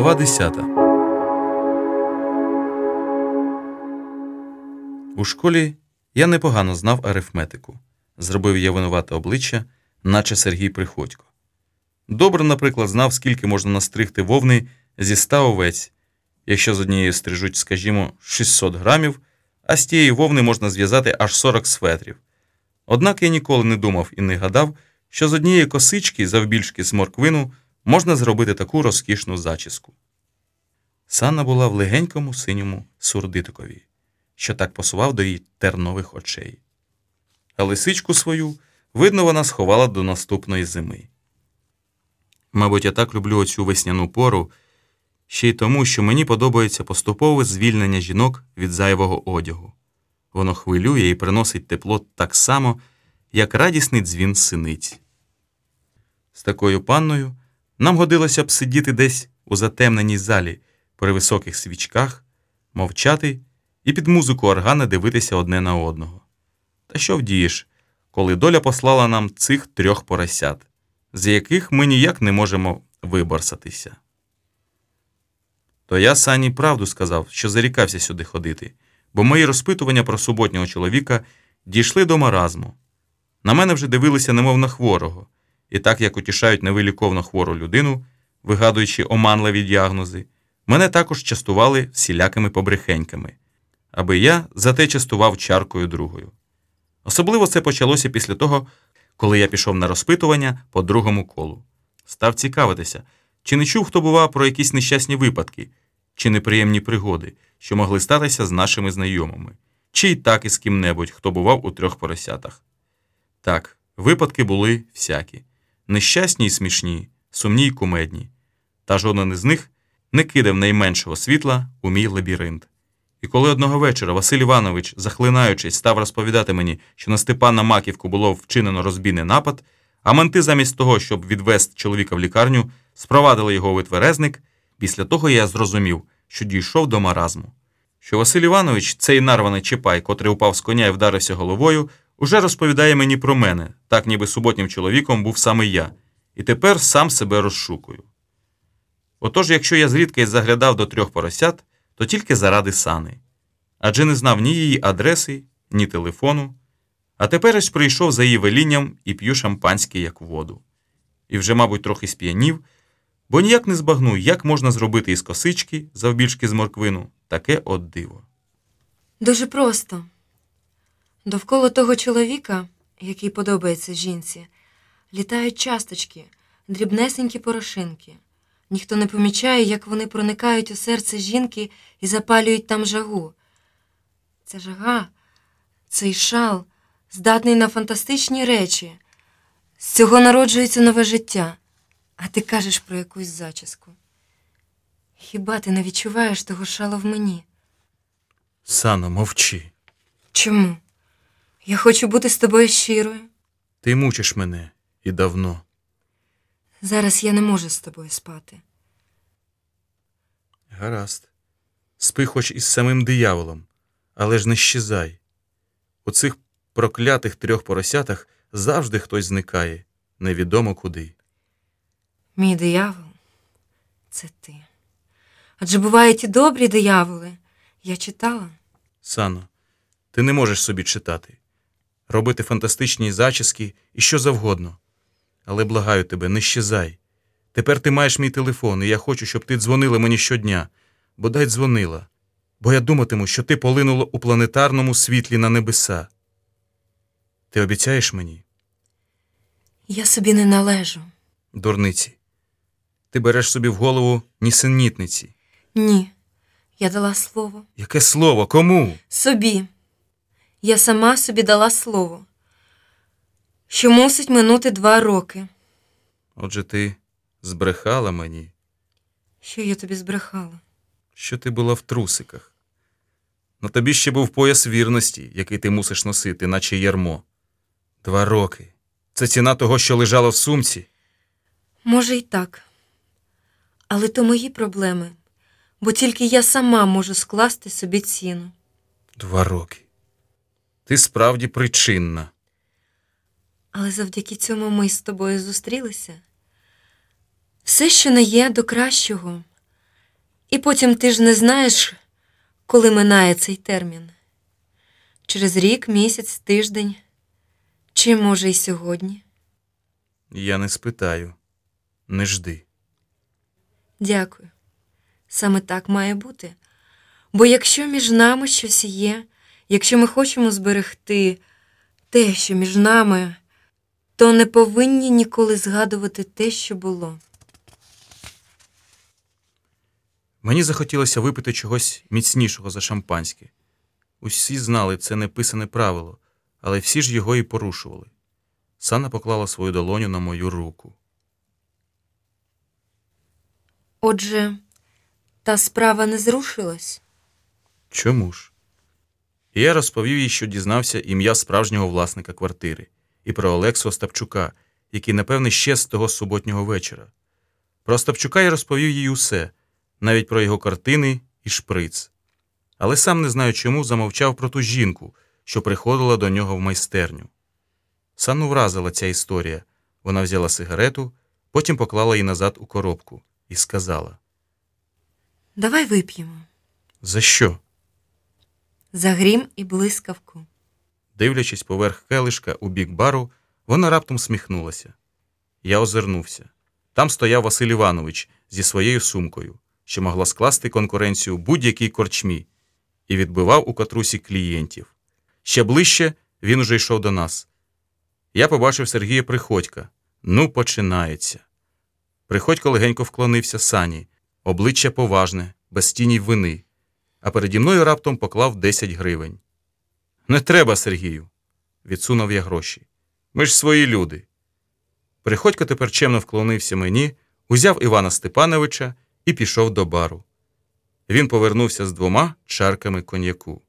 Глава 10 У школі я непогано знав арифметику. Зробив я винувате обличчя, наче Сергій Приходько. Добре, наприклад, знав, скільки можна настригти вовни зі ста овець, якщо з однієї стрижуть, скажімо, 600 грамів, а з тієї вовни можна зв'язати аж 40 светрів. Однак я ніколи не думав і не гадав, що з однієї косички, завбільшки з морквину, можна зробити таку розкішну зачіску. Санна була в легенькому синьому сурдитикові, що так посував до її тернових очей. А лисичку свою, видно, вона сховала до наступної зими. Мабуть, я так люблю оцю весняну пору, ще й тому, що мені подобається поступове звільнення жінок від зайвого одягу. Воно хвилює і приносить тепло так само, як радісний дзвін синиць. З такою панною нам годилося б сидіти десь у затемненій залі при високих свічках, мовчати і під музику органа дивитися одне на одного. Та що вдієш, коли доля послала нам цих трьох поросят, з яких ми ніяк не можемо виборсатися? То я Сані правду сказав, що зарікався сюди ходити, бо мої розпитування про суботнього чоловіка дійшли до маразму. На мене вже дивилися, немов на хворого, і так як утішають невиліковно хвору людину, вигадуючи оманливі діагнози, мене також частували всілякими побрехеньками, аби я зате частував чаркою другою. Особливо це почалося після того, коли я пішов на розпитування по другому колу. Став цікавитися, чи не чув, хто бував про якісь нещасні випадки, чи неприємні пригоди, що могли статися з нашими знайомими, чи й так із ким-небудь, хто бував у трьох поросятах. Так, випадки були всякі нещасні й смішні, сумні й кумедні, та жоден із них не кидав найменшого світла у мій лабіринт. І коли одного вечора Василь Іванович, захлинаючись, став розповідати мені, що на Степана Маківку було вчинено розбійний напад, а менти замість того, щоб відвести чоловіка в лікарню, спровадили його витверезник, після того я зрозумів, що дійшов до маразму. Що Василь Іванович, цей нарваний чіпай, котрий упав з коня і вдарився головою, уже розповідає мені про мене, так ніби суботнім чоловіком був саме я, і тепер сам себе розшукую. Отож, якщо я зрідка й заглядав до трьох поросят, то тільки заради сани, адже не знав ні її адреси, ні телефону, а тепер ось прийшов за її велінням і п'ю шампанське, як воду. І вже, мабуть, трохи сп'янів, бо ніяк не збагну, як можна зробити із косички, завбільшки з морквину, таке от диво. Дуже просто. Довкола того чоловіка, який подобається жінці, літають часточки, дрібнесенькі порошинки. Ніхто не помічає, як вони проникають у серце жінки і запалюють там жагу. Ця жага, цей шал здатний на фантастичні речі. З цього народжується нове життя, а ти кажеш про якусь зачіску. Хіба ти не відчуваєш того шалу в мені? Сано, мовчи. Чому? Я хочу бути з тобою щирою. Ти мучиш мене і давно. Зараз я не можу з тобою спати. Гаразд. Спи хоч із самим дияволом, але ж не щезай. У цих проклятих трьох поросятах завжди хтось зникає, невідомо куди. Мій диявол це ти. Адже бувають і добрі дияволи. Я читала. Сано, ти не можеш собі читати, робити фантастичні зачіски і що завгодно. Але благаю тебе, не щезай. Тепер ти маєш мій телефон, і я хочу, щоб ти дзвонила мені щодня, бодай дзвонила, бо я думатиму, що ти полинула у планетарному світлі на небеса. Ти обіцяєш мені, Я собі не належу. дурниці? Ти береш собі в голову нісенітниці. Ні. Я дала слово. Яке слово? Кому? Собі. Я сама собі дала слово, що мусить минути два роки. Отже, ти збрехала мені, Що я тобі збрехала? що ти була в трусиках. На тобі ще був пояс вірності, який ти мусиш носити, наче ярмо. Два роки. Це ціна того, що лежало в сумці. Може, і так. Але то мої проблеми, бо тільки я сама можу скласти собі ціну. Два роки. Ти справді причинна. Але завдяки цьому ми з тобою зустрілися. Все, що не є до кращого. І потім ти ж не знаєш, коли минає цей термін. Через рік, місяць, тиждень, чи може й сьогодні. Я не спитаю. Не жди. Дякую. Саме так має бути. Бо якщо між нами щось є, якщо ми хочемо зберегти те, що між нами, то не повинні ніколи згадувати те, що було. Мені захотілося випити чогось міцнішого за шампанське. Усі знали це неписане правило, але всі ж його і порушували. Сана поклала свою долоню на мою руку. Отже, та справа не зрушилась. Чому ж? І я розповів їй, що дізнався ім'я справжнього власника квартири, і про Олексу Остапчука, який, напевне, ще з того суботнього вечора. Про Остапчука я розповів їй усе, навіть про його картини і шприц. Але сам не знаю чому замовчав про ту жінку, що приходила до нього в майстерню. Санну вразила ця історія. Вона взяла сигарету, потім поклала її назад у коробку і сказала: Давай вип'ємо. За що? За грім і блискавку. Дивлячись поверх келишка у бік бару, вона раптом сміхнулася. Я озирнувся. Там стояв Василь Іванович зі своєю сумкою, що могла скласти конкуренцію будь-якій корчмі, і відбивав у катрусі клієнтів. Ще ближче він уже йшов до нас. Я побачив Сергія Приходька. Ну, починається. Приходько легенько вклонився сані, обличчя поважне, без тіні вини, а переді мною раптом поклав 10 гривень. Не треба, Сергію, відсунув я гроші. Ми ж свої люди. Приходько тепер чемно вклонився мені, узяв Івана Степановича і пішов до бару. Він повернувся з двома чарками коньяку.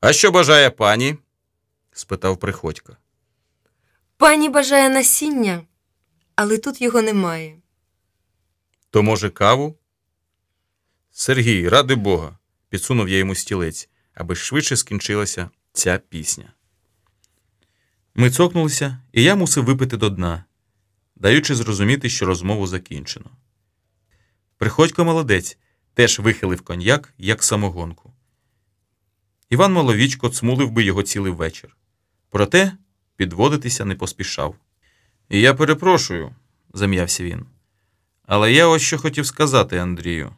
А що бажає пані? спитав Приходько. Пані бажає насіння, але тут його немає. То, може, каву? Сергій, ради Бога, підсунув я йому стілець, аби швидше скінчилася ця пісня. Ми цокнулися, і я мусив випити до дна, даючи зрозуміти, що розмову закінчено. Приходько молодець теж вихилив коньяк, як самогонку. Іван Маловічко цмулив би його цілий вечір. Проте підводитися не поспішав. І я перепрошую, зам'явся він. Але я ось що хотів сказати, Андрію.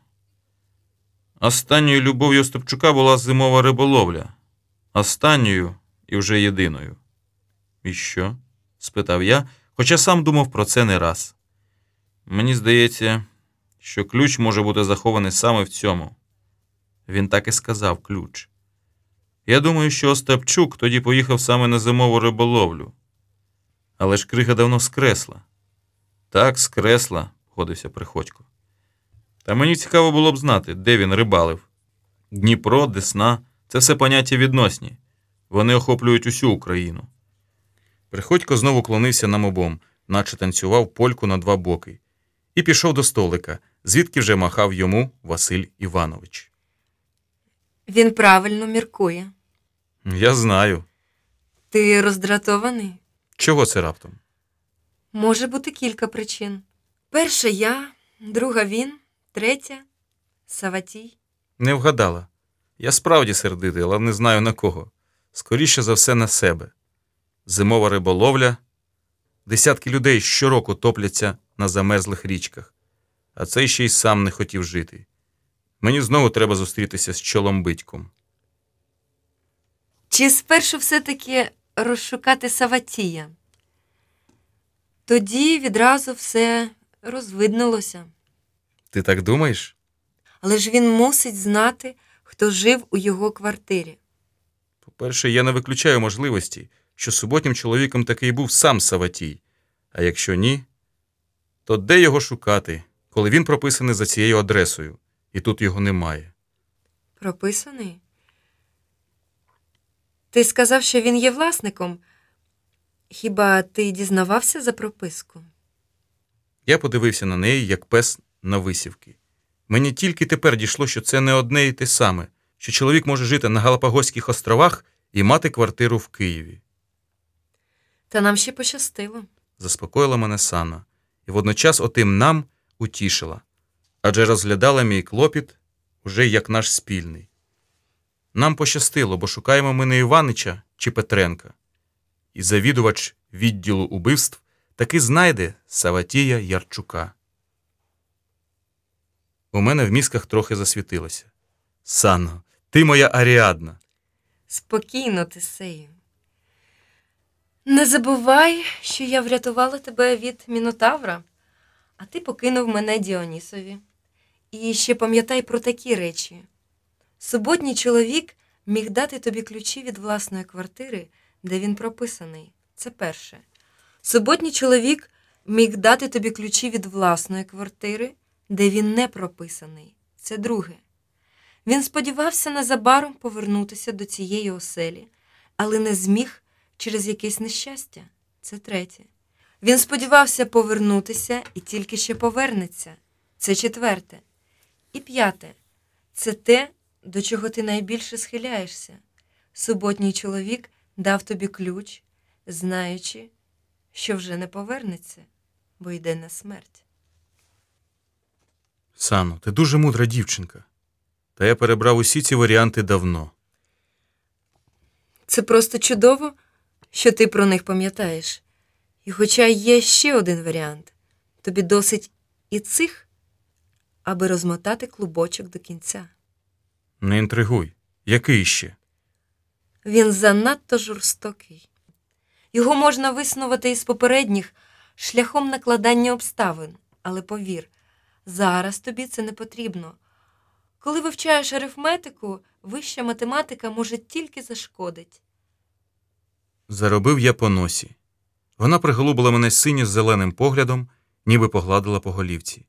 Останньою любов'ю Остапчука була зимова риболовля. Останньою і вже єдиною. І що? спитав я, хоча сам думав про це не раз. Мені здається, що ключ може бути захований саме в цьому. Він так і сказав ключ. Я думаю, що Остапчук тоді поїхав саме на зимову риболовлю. Але ж крига давно скресла. Так, скресла, погодився Приходько. Та мені цікаво було б знати, де він рибалив. Дніпро, Десна це все поняття відносні. Вони охоплюють усю Україну. Приходько знову клонився нам обом, наче танцював польку на два боки, і пішов до столика, звідки вже махав йому Василь Іванович. Він правильно міркує. Я знаю. Ти роздратований? Чого це раптом? Може бути кілька причин. Перша я, друга він, третя Саватій. Не вгадала. Я справді сердитий, але не знаю на кого. Скоріше за все на себе. Зимова риболовля. Десятки людей щороку топляться на замерзлих річках, а цей ще й сам не хотів жити. Мені знову треба зустрітися з чоломбитьком. Чи спершу все-таки розшукати Саватія? Тоді відразу все розвиднулося. Ти так думаєш? Але ж він мусить знати, хто жив у його квартирі. По-перше, я не виключаю можливості, що суботнім чоловіком такий був сам Саватій. А якщо ні, то де його шукати, коли він прописаний за цією адресою, і тут його немає. Прописаний? Ти сказав, що він є власником. Хіба ти дізнавався за прописку? Я подивився на неї, як пес на висівки. Мені тільки тепер дійшло, що це не одне і те саме, що чоловік може жити на Галапагоських островах і мати квартиру в Києві. Та нам ще пощастило. Заспокоїла мене Санна, і водночас отим нам утішила. адже розглядала мій клопіт уже як наш спільний. Нам пощастило, бо шукаємо ми не Іванича чи Петренка. І завідувач відділу убивств таки знайде Саватія Ярчука. У мене в мізках трохи засвітилося. Санно, ти моя Аріадна. Спокійно, Тисею. Не забувай, що я врятувала тебе від Мінотавра, а ти покинув мене Діонісові. І ще пам'ятай про такі речі. Суботній чоловік міг дати тобі ключі від власної квартири, де він прописаний. Це перше. Суботній чоловік міг дати тобі ключі від власної квартири, де він не прописаний. Це друге. Він сподівався незабаром повернутися до цієї оселі, але не зміг через якесь нещастя. Це третє. Він сподівався повернутися і тільки ще повернеться. Це четверте. І п'яте це те, до чого ти найбільше схиляєшся. Суботній чоловік дав тобі ключ, знаючи, що вже не повернеться, бо йде на смерть. Сано, ти дуже мудра дівчинка. Та я перебрав усі ці варіанти давно. Це просто чудово, що ти про них пам'ятаєш. І хоча є ще один варіант, тобі досить і цих, аби розмотати клубочок до кінця. Не інтригуй. Який ще? Він занадто жорстокий. Його можна виснувати із попередніх шляхом накладання обставин, але повір, зараз тобі це не потрібно. Коли вивчаєш арифметику, вища математика може тільки зашкодить. Заробив я по носі. Вона приголубила мене синьо з зеленим поглядом, ніби погладила по голівці.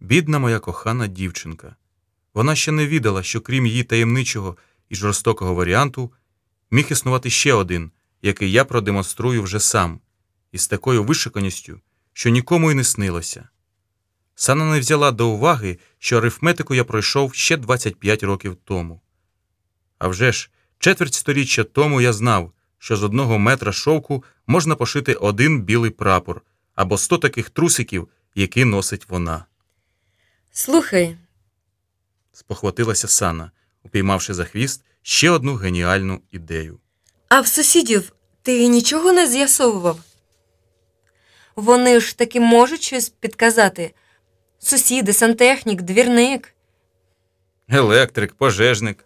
Бідна моя кохана дівчинка. Вона ще не відала, що крім її таємничого і жорстокого варіанту, міг існувати ще один, який я продемонструю вже сам, із такою вишиканістю, що нікому й не снилося. Сана не взяла до уваги, що арифметику я пройшов ще 25 років тому. А вже ж, четверть сторіччя тому я знав, що з одного метра шовку можна пошити один білий прапор або сто таких трусиків, які носить вона. Слухай, Спохватилася Сана, упіймавши за хвіст ще одну геніальну ідею. а в сусідів ти нічого не з'ясовував? Вони ж таки можуть щось підказати. Сусіди, сантехнік, двірник. Електрик, пожежник.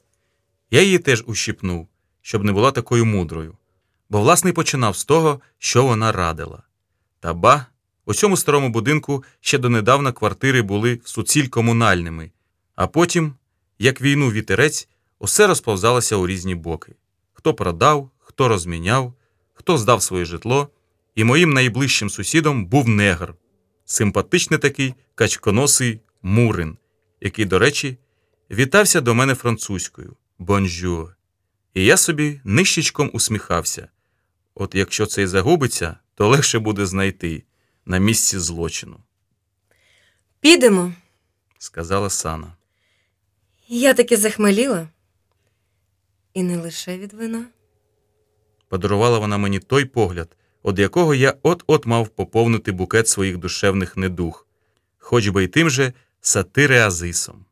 Я її теж ущипнув, щоб не була такою мудрою, бо власне починав з того, що вона радила. Та ба, у цьому старому будинку ще донедавна квартири були суціль комунальними, а потім, як війну вітерець, усе розповзалося у різні боки. Хто продав, хто розміняв, хто здав своє житло, і моїм найближчим сусідом був негр, симпатичний такий качконосий Мурин, який, до речі, вітався до мене французькою бонжур. І я собі нищечком усміхався. От якщо це й загубиться, то легше буде знайти на місці злочину, Підемо. сказала Сана. Я таки захмеліла. І не лише від вина. Подарувала вона мені той погляд, від якого я от-от мав поповнити букет своїх душевних недуг, хоч би й тим же сатиреазисом.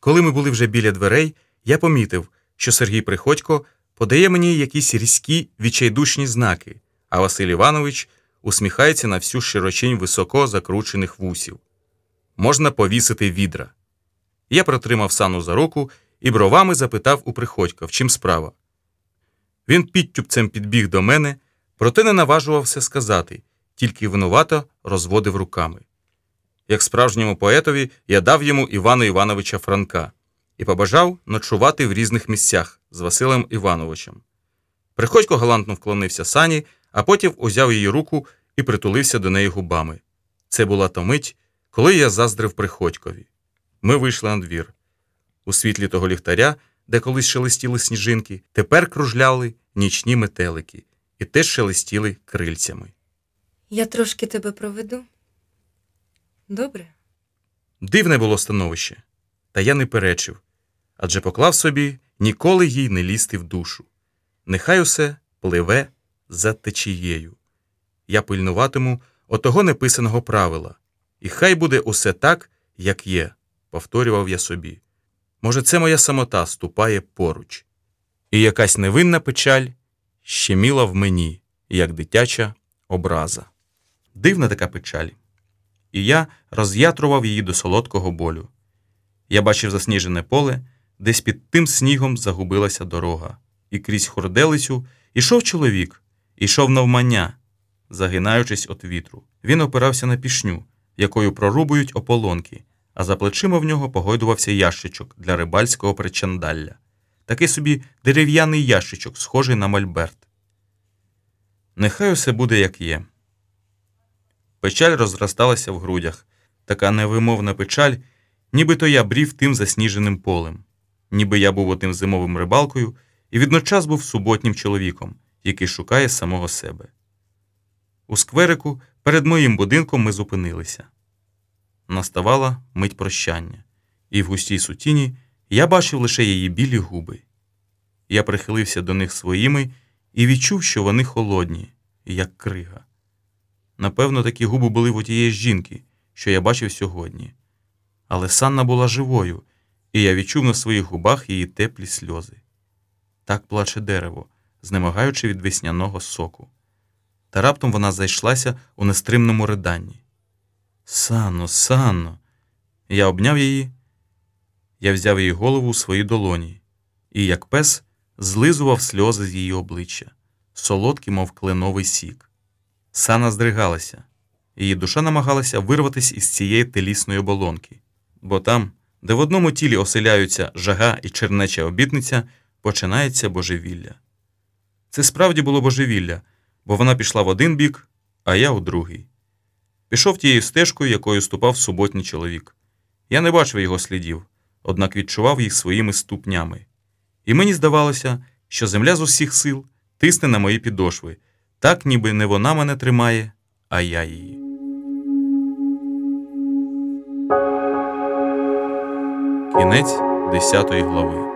Коли ми були вже біля дверей, я помітив, що Сергій Приходько подає мені якісь різкі відчайдушні знаки, а Василь Іванович усміхається на всю широчінь високо закручених вусів. Можна повісити відра. Я протримав сану за руку і бровами запитав у Приходька, в чим справа. Він підтюпцем підбіг до мене, проте не наважувався сказати, тільки винувато розводив руками. Як справжньому поетові, я дав йому Івана Івановича Франка і побажав ночувати в різних місцях з Василем Івановичем. Приходько галантно вклонився сані, а потім узяв її руку і притулився до неї губами. Це була та мить, коли я заздрив Приходькові. Ми вийшли на двір. У світлі того ліхтаря, де колись шелестіли сніжинки, тепер кружляли нічні метелики і теж шелестіли крильцями. Я трошки тебе проведу. Добре? Дивне було становище, та я не перечив, адже поклав собі ніколи їй не лізти в душу. Нехай усе пливе за течією. Я пильнуватиму отого неписаного правила, і хай буде усе так, як є, повторював я собі. Може, це моя самота ступає поруч. І якась невинна печаль щеміла в мені, як дитяча образа. Дивна така печаль. І я роз'ятрував її до солодкого болю. Я бачив засніжене поле, десь під тим снігом загубилася дорога, і крізь хорделицю ішов чоловік, ішов навмання, загинаючись від вітру. Він опирався на пішню, якою прорубують ополонки, а за плечима в нього погойдувався ящичок для рибальського причандалля. Такий собі дерев'яний ящичок, схожий на мольберт. Нехай усе буде, як є. Печаль розросталася в грудях, така невимовна печаль, ніби то я брів тим засніженим полем, ніби я був отим зимовим рибалкою і відночас був суботнім чоловіком, який шукає самого себе. У скверику перед моїм будинком ми зупинилися. Наставала мить прощання, і в густій сутіні я бачив лише її білі губи. Я прихилився до них своїми і відчув, що вони холодні, як крига. Напевно, такі губи були в отієї жінки, що я бачив сьогодні. Але Санна була живою, і я відчув на своїх губах її теплі сльози. Так плаче дерево, знемагаючи від весняного соку. Та раптом вона зайшлася у нестримному риданні. Санно, Санно. Я обняв її, я взяв її голову у свої долоні, і, як пес, злизував сльози з її обличчя, солодкі, мов кленовий сік. Сана здригалася, її душа намагалася вирватися із цієї телісної оболонки, бо там, де в одному тілі оселяються жага і чернеча обітниця, починається божевілля. Це справді було божевілля, бо вона пішла в один бік, а я у другий. Пішов тією стежкою, якою ступав суботній чоловік. Я не бачив його слідів, однак відчував їх своїми ступнями. І мені здавалося, що земля з усіх сил тисне на мої підошви, так ніби не вона мене тримає, а я її. Кінець 10 глави.